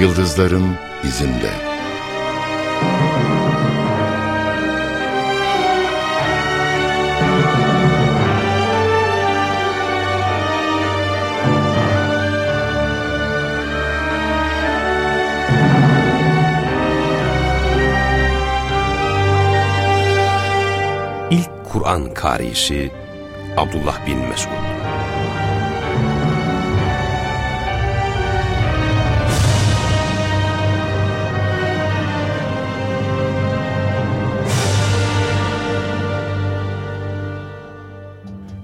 Yıldızların izinde. İlk Kur'an karisi Abdullah bin Mesud.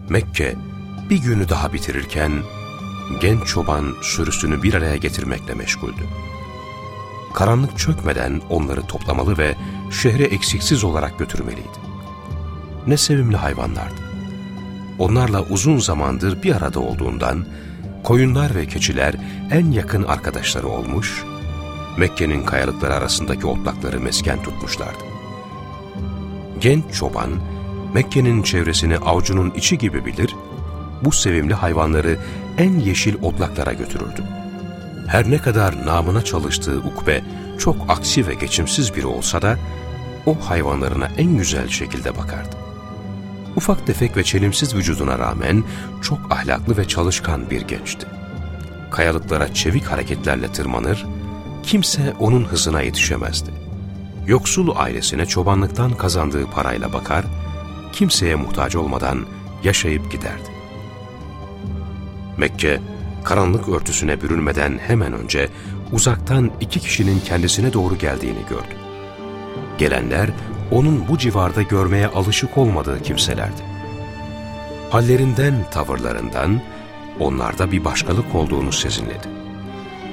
Mekke bir günü daha bitirirken genç çoban sürüsünü bir araya getirmekle meşguldü. Karanlık çökmeden onları toplamalı ve şehre eksiksiz olarak götürmeliydi. Ne sevimli hayvanlardı. Onlarla uzun zamandır bir arada olduğundan koyunlar ve keçiler en yakın arkadaşları olmuş, Mekke'nin kayalıkları arasındaki otlakları mesken tutmuşlardı. Genç çoban, Mekke'nin çevresini avucunun içi gibi bilir, bu sevimli hayvanları en yeşil otlaklara götürürdü. Her ne kadar namına çalıştığı ukbe çok aksi ve geçimsiz biri olsa da, o hayvanlarına en güzel şekilde bakardı. Ufak tefek ve çelimsiz vücuduna rağmen çok ahlaklı ve çalışkan bir gençti. Kayalıklara çevik hareketlerle tırmanır, kimse onun hızına yetişemezdi. Yoksul ailesine çobanlıktan kazandığı parayla bakar, kimseye muhtaç olmadan yaşayıp giderdi. Mekke, karanlık örtüsüne bürünmeden hemen önce uzaktan iki kişinin kendisine doğru geldiğini gördü. Gelenler, onun bu civarda görmeye alışık olmadığı kimselerdi. Hallerinden, tavırlarından onlarda bir başkalık olduğunu sezinledi.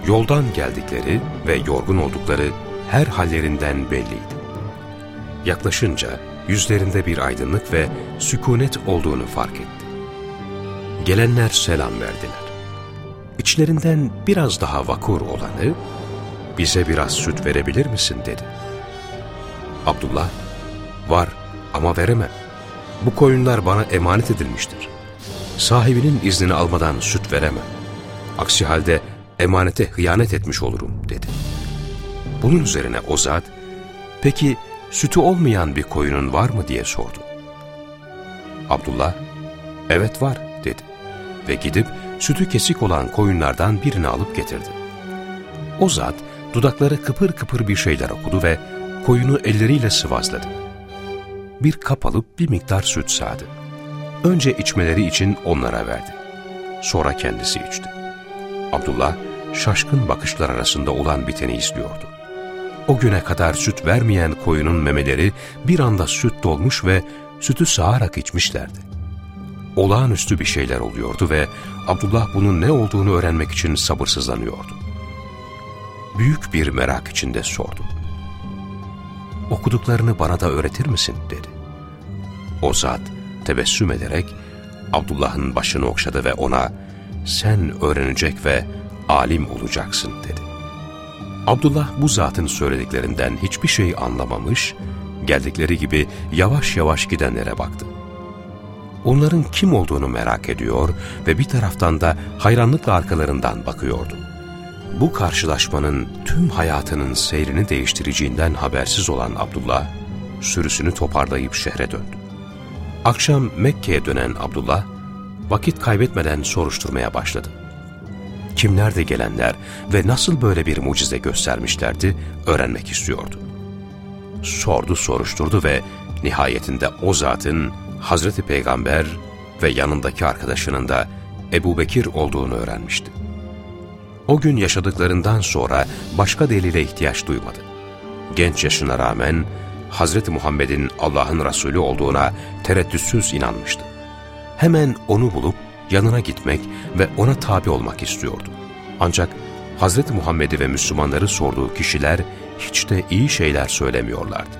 Yoldan geldikleri ve yorgun oldukları her hallerinden belliydi. Yaklaşınca yüzlerinde bir aydınlık ve sükunet olduğunu fark etti. Gelenler selam verdiler. İçlerinden biraz daha vakur olanı, bize biraz süt verebilir misin dedi. Abdullah, var ama veremem. Bu koyunlar bana emanet edilmiştir. Sahibinin iznini almadan süt veremem. Aksi halde emanete hıyanet etmiş olurum dedi. Bunun üzerine o peki sütü olmayan bir koyunun var mı diye sordu. Abdullah, evet var dedi ve gidip sütü kesik olan koyunlardan birini alıp getirdi. O zat dudakları kıpır kıpır bir şeyler okudu ve koyunu elleriyle sıvazladı. Bir kap alıp bir miktar süt sağdı. Önce içmeleri için onlara verdi. Sonra kendisi içti. Abdullah şaşkın bakışlar arasında olan biteni izliyordu. O güne kadar süt vermeyen koyunun memeleri bir anda süt dolmuş ve sütü sağarak içmişlerdi. Olağanüstü bir şeyler oluyordu ve Abdullah bunun ne olduğunu öğrenmek için sabırsızlanıyordu. Büyük bir merak içinde sordu. Okuduklarını bana da öğretir misin dedi. O zat tebessüm ederek Abdullah'ın başını okşadı ve ona sen öğrenecek ve alim olacaksın dedi. Abdullah bu zatın söylediklerinden hiçbir şey anlamamış, geldikleri gibi yavaş yavaş gidenlere baktı. Onların kim olduğunu merak ediyor ve bir taraftan da hayranlıkla arkalarından bakıyordu. Bu karşılaşmanın tüm hayatının seyrini değiştireceğinden habersiz olan Abdullah, sürüsünü toparlayıp şehre döndü. Akşam Mekke'ye dönen Abdullah, vakit kaybetmeden soruşturmaya başladı. Kimler de gelenler ve nasıl böyle bir mucize göstermişlerdi öğrenmek istiyordu. Sordu soruşturdu ve nihayetinde o zatın Hazreti Peygamber ve yanındaki arkadaşının da Ebu Bekir olduğunu öğrenmişti. O gün yaşadıklarından sonra başka delile ihtiyaç duymadı. Genç yaşına rağmen Hazreti Muhammed'in Allah'ın Resulü olduğuna tereddütsüz inanmıştı. Hemen onu bulup yanına gitmek ve ona tabi olmak istiyordu. Ancak Hazreti Muhammed'i ve Müslümanları sorduğu kişiler hiç de iyi şeyler söylemiyorlardı.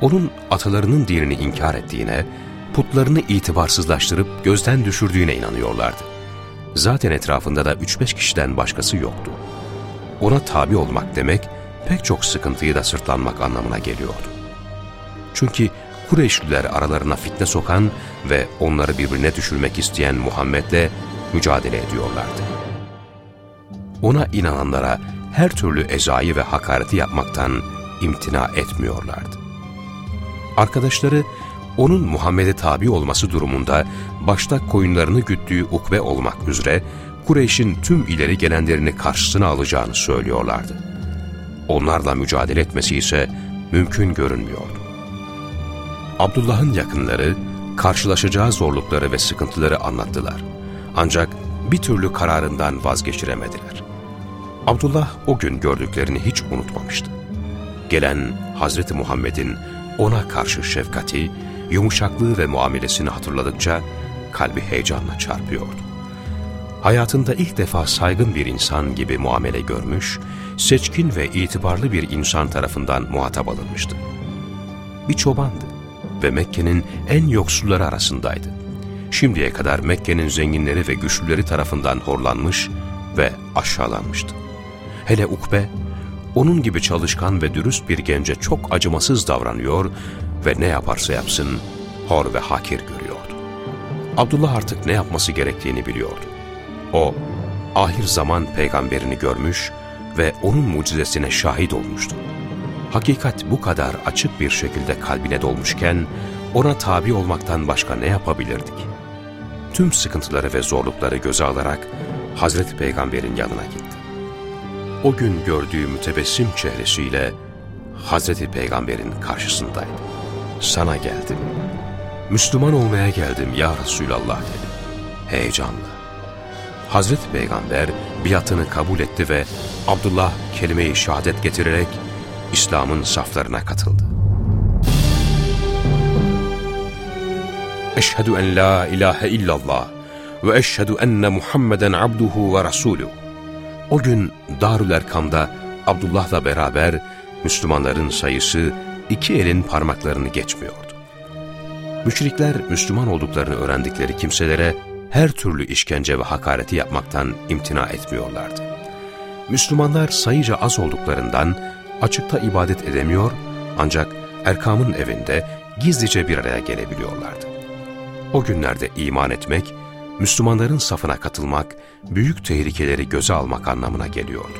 Onun atalarının dinini inkar ettiğine, putlarını itibarsızlaştırıp gözden düşürdüğüne inanıyorlardı. Zaten etrafında da 3-5 kişiden başkası yoktu. Ona tabi olmak demek, pek çok sıkıntıyı da sırtlanmak anlamına geliyordu. Çünkü Kureyşliler aralarına fitne sokan ve onları birbirine düşürmek isteyen Muhammed'le mücadele ediyorlardı. Ona inananlara her türlü ezayı ve hakareti yapmaktan imtina etmiyorlardı. Arkadaşları onun Muhammed'e tabi olması durumunda başta koyunlarını güttüğü ukbe olmak üzere Kureyş'in tüm ileri gelenlerini karşısına alacağını söylüyorlardı. Onlarla mücadele etmesi ise mümkün görünmüyordu. Abdullah'ın yakınları karşılaşacağı zorlukları ve sıkıntıları anlattılar. Ancak bir türlü kararından vazgeçiremediler. Abdullah o gün gördüklerini hiç unutmamıştı. Gelen Hazreti Muhammed'in ona karşı şefkati, yumuşaklığı ve muamelesini hatırladıkça kalbi heyecanla çarpıyordu. Hayatında ilk defa saygın bir insan gibi muamele görmüş, seçkin ve itibarlı bir insan tarafından muhatap alınmıştı. Bir çobandı ve Mekke'nin en yoksulları arasındaydı. Şimdiye kadar Mekke'nin zenginleri ve güçlüleri tarafından horlanmış ve aşağılanmıştı. Hele Ukbe, onun gibi çalışkan ve dürüst bir gence çok acımasız davranıyor ve ne yaparsa yapsın hor ve hakir görüyordu. Abdullah artık ne yapması gerektiğini biliyordu. O, ahir zaman peygamberini görmüş ve onun mucizesine şahit olmuştu. Hakikat bu kadar açık bir şekilde kalbine dolmuşken, ona tabi olmaktan başka ne yapabilirdik? Tüm sıkıntıları ve zorlukları göze alarak Hazreti Peygamber'in yanına gitti. O gün gördüğü mütebessim çehresiyle Hazreti Peygamber'in karşısındaydı. Sana geldim. Müslüman olmaya geldim ya Resulallah dedi. Heyecanla. Hazreti Peygamber biatını kabul etti ve Abdullah kelime-i şehadet getirerek İslam'ın saflarına katıldı. Eşhedü en la ilahe illallah ve eşhedü enne Muhammeden abduhu ve rasuluhu. O gün Darül Erkam'da Abdullah'la beraber Müslümanların sayısı iki elin parmaklarını geçmiyordu. Müşrikler Müslüman olduklarını öğrendikleri kimselere her türlü işkence ve hakareti yapmaktan imtina etmiyorlardı. Müslümanlar sayıca az olduklarından açıkta ibadet edemiyor ancak Erkam'ın evinde gizlice bir araya gelebiliyorlardı. O günlerde iman etmek, Müslümanların safına katılmak, büyük tehlikeleri göze almak anlamına geliyordu.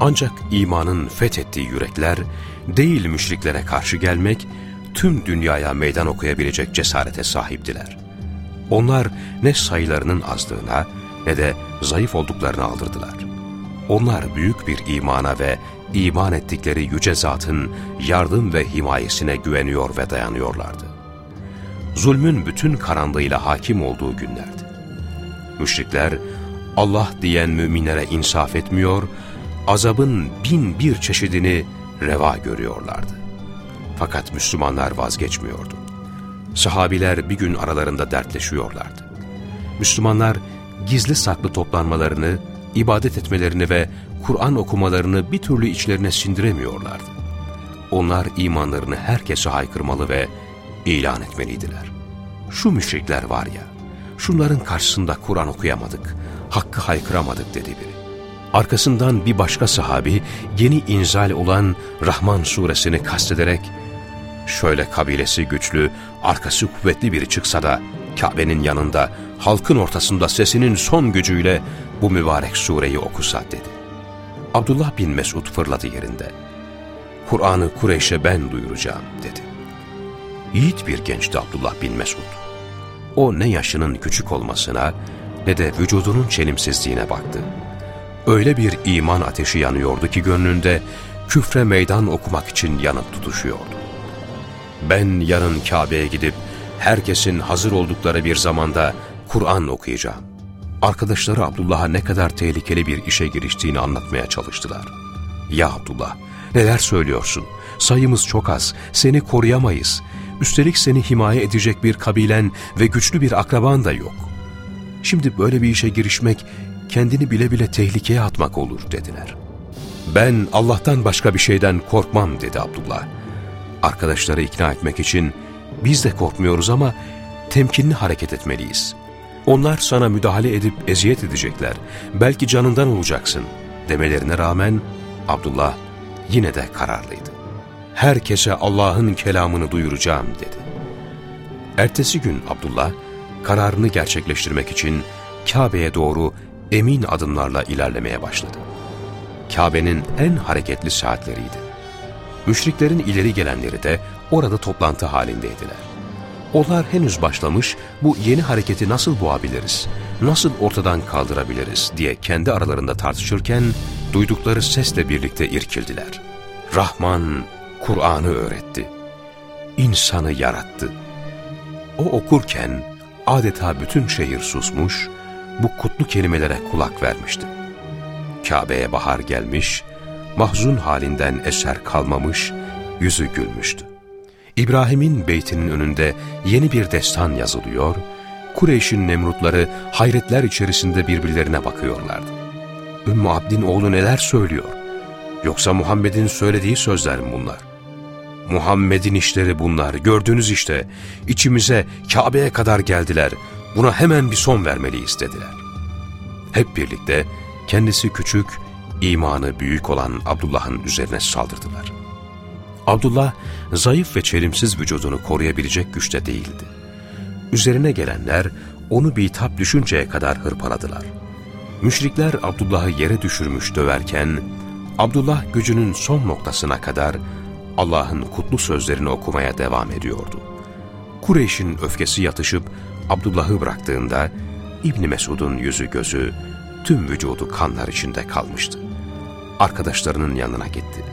Ancak imanın fethettiği yürekler, değil müşriklere karşı gelmek, tüm dünyaya meydan okuyabilecek cesarete sahiptiler. Onlar ne sayılarının azlığına ne de zayıf olduklarını aldırdılar. Onlar büyük bir imana ve iman ettikleri yüce zatın yardım ve himayesine güveniyor ve dayanıyorlardı. Zulmün bütün karanlığıyla hakim olduğu günlerdi. Müşrikler Allah diyen müminlere insaf etmiyor, azabın bin bir çeşidini reva görüyorlardı. Fakat Müslümanlar vazgeçmiyordu. Sahabiler bir gün aralarında dertleşiyorlardı. Müslümanlar gizli saklı toplanmalarını, ibadet etmelerini ve Kur'an okumalarını bir türlü içlerine sindiremiyorlardı. Onlar imanlarını herkese haykırmalı ve ilan etmeliydiler. Şu müşrikler var ya, şunların karşısında Kur'an okuyamadık, hakkı haykıramadık dedi biri. Arkasından bir başka sahabi yeni inzal olan Rahman suresini kastederek şöyle kabilesi güçlü, arkası kuvvetli biri çıksa da Kabe'nin yanında, halkın ortasında sesinin son gücüyle bu mübarek sureyi okusa dedi. Abdullah bin Mesud fırladı yerinde. Kur'an'ı Kureyş'e ben duyuracağım dedi. Yiğit bir gençti Abdullah bin Mesud. O ne yaşının küçük olmasına ne de vücudunun çelimsizliğine baktı. Öyle bir iman ateşi yanıyordu ki gönlünde küfre meydan okumak için yanıp tutuşuyordu. Ben yarın Kabe'ye gidip herkesin hazır oldukları bir zamanda Kur'an okuyacağım. Arkadaşları Abdullah'a ne kadar tehlikeli bir işe giriştiğini anlatmaya çalıştılar. Ya Abdullah, neler söylüyorsun? Sayımız çok az, seni koruyamayız. Üstelik seni himaye edecek bir kabilen ve güçlü bir akraban da yok. Şimdi böyle bir işe girişmek, kendini bile bile tehlikeye atmak olur dediler. Ben Allah'tan başka bir şeyden korkmam dedi Abdullah. Arkadaşları ikna etmek için biz de korkmuyoruz ama temkinli hareket etmeliyiz. Onlar sana müdahale edip eziyet edecekler. Belki canından olacaksın demelerine rağmen Abdullah yine de kararlıydı. Herkese Allah'ın kelamını duyuracağım dedi. Ertesi gün Abdullah, kararını gerçekleştirmek için Kabe'ye doğru emin adımlarla ilerlemeye başladı. Kabe'nin en hareketli saatleriydi. Müşriklerin ileri gelenleri de orada toplantı halindeydiler. Onlar henüz başlamış, bu yeni hareketi nasıl boğabiliriz, nasıl ortadan kaldırabiliriz diye kendi aralarında tartışırken duydukları sesle birlikte irkildiler. Rahman Kur'an'ı öğretti. İnsanı yarattı. O okurken adeta bütün şehir susmuş, bu kutlu kelimelere kulak vermişti. Kabe'ye bahar gelmiş, mahzun halinden eser kalmamış, yüzü gülmüştü. İbrahim'in beytinin önünde yeni bir destan yazılıyor, Kureyş'in nemrutları hayretler içerisinde birbirlerine bakıyorlardı. Ümmü Abdin oğlu neler söylüyor? Yoksa Muhammed'in söylediği sözler mi bunlar? Muhammed'in işleri bunlar, gördünüz işte, içimize, Kabe'ye kadar geldiler, buna hemen bir son vermeliyiz dediler. Hep birlikte kendisi küçük, imanı büyük olan Abdullah'ın üzerine saldırdılar. Abdullah, zayıf ve çelimsiz vücudunu koruyabilecek güçte değildi. Üzerine gelenler onu bitap düşünceye kadar hırpaladılar. Müşrikler Abdullah'ı yere düşürmüş döverken, Abdullah gücünün son noktasına kadar Allah'ın kutlu sözlerini okumaya devam ediyordu. Kureyş'in öfkesi yatışıp Abdullah'ı bıraktığında İbni Mesud'un yüzü gözü, tüm vücudu kanlar içinde kalmıştı. Arkadaşlarının yanına gitti.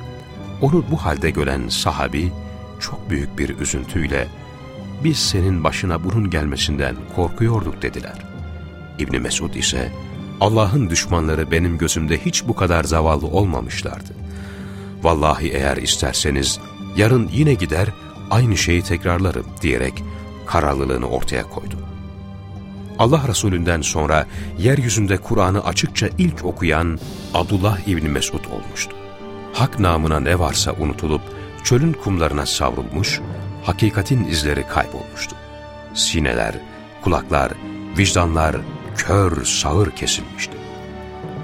Onu bu halde gören sahabi çok büyük bir üzüntüyle biz senin başına bunun gelmesinden korkuyorduk dediler. İbni Mesud ise Allah'ın düşmanları benim gözümde hiç bu kadar zavallı olmamışlardı. Vallahi eğer isterseniz yarın yine gider aynı şeyi tekrarlarım diyerek kararlılığını ortaya koydu. Allah Resulünden sonra yeryüzünde Kur'an'ı açıkça ilk okuyan Abdullah İbni Mesud olmuştu. Hak namına ne varsa unutulup çölün kumlarına savrulmuş, hakikatin izleri kaybolmuştu. Sineler, kulaklar, vicdanlar kör, sağır kesilmişti.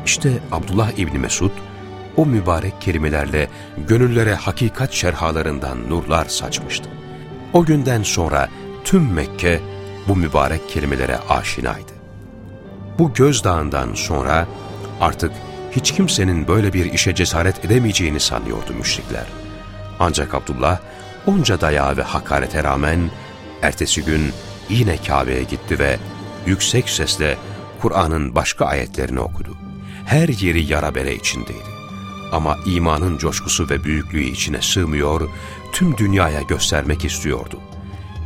İşte Abdullah İbni Mesud, o mübarek kelimelerle gönüllere hakikat şerhalarından nurlar saçmıştı. O günden sonra tüm Mekke bu mübarek kelimelere aşinaydı. Bu gözdağından sonra artık hiç kimsenin böyle bir işe cesaret edemeyeceğini sanıyordu müşrikler. Ancak Abdullah onca dayağı ve hakarete rağmen ertesi gün yine Kabe'ye gitti ve yüksek sesle Kur'an'ın başka ayetlerini okudu. Her yeri yara bere içindeydi. Ama imanın coşkusu ve büyüklüğü içine sığmıyor, tüm dünyaya göstermek istiyordu.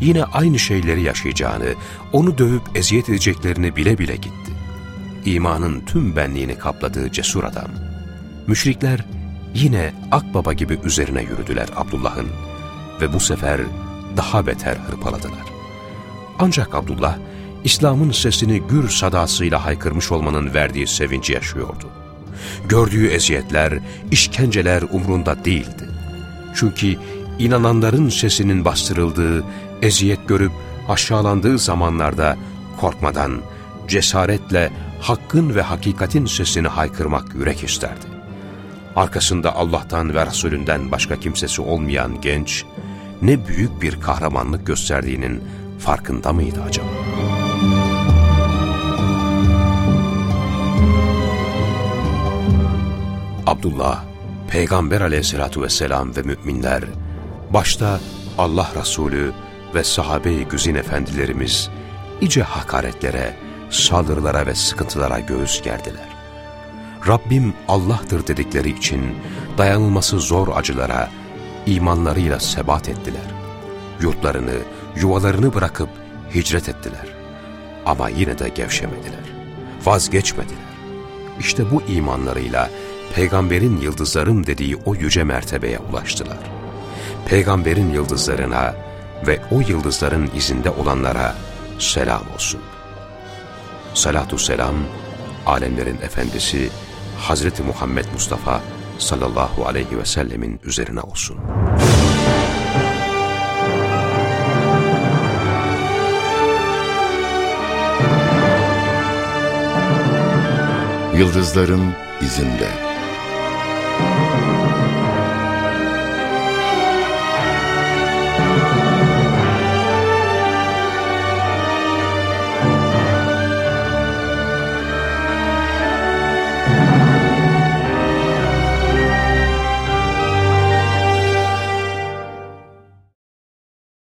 Yine aynı şeyleri yaşayacağını, onu dövüp eziyet edeceklerini bile bile gitti. İmanın tüm benliğini kapladığı cesur adam. Müşrikler yine akbaba gibi üzerine yürüdüler Abdullah'ın ve bu sefer daha beter hırpaladılar. Ancak Abdullah, İslam'ın sesini gür sadasıyla haykırmış olmanın verdiği sevinci yaşıyordu. Gördüğü eziyetler, işkenceler umrunda değildi. Çünkü inananların sesinin bastırıldığı, eziyet görüp aşağılandığı zamanlarda korkmadan, cesaretle hakkın ve hakikatin sesini haykırmak yürek isterdi. Arkasında Allah'tan ve Resulünden başka kimsesi olmayan genç, ne büyük bir kahramanlık gösterdiğinin farkında mıydı acaba? Abdullah, Peygamber aleyhissalatu vesselam ve müminler, başta Allah Resulü ve sahabe-i güzin efendilerimiz, iyice hakaretlere, saldırılara ve sıkıntılara göğüs gerdiler. Rabbim Allah'tır dedikleri için dayanılması zor acılara, imanlarıyla sebat ettiler. Yurtlarını, yuvalarını bırakıp hicret ettiler. Ama yine de gevşemediler. Vazgeçmediler. İşte bu imanlarıyla peygamberin yıldızlarım dediği o yüce mertebeye ulaştılar. Peygamberin yıldızlarına ve o yıldızların izinde olanlara selam olsun. Salatu selam, alemlerin efendisi Hazreti Muhammed Mustafa sallallahu aleyhi ve sellemin üzerine olsun. Yıldızların izinde.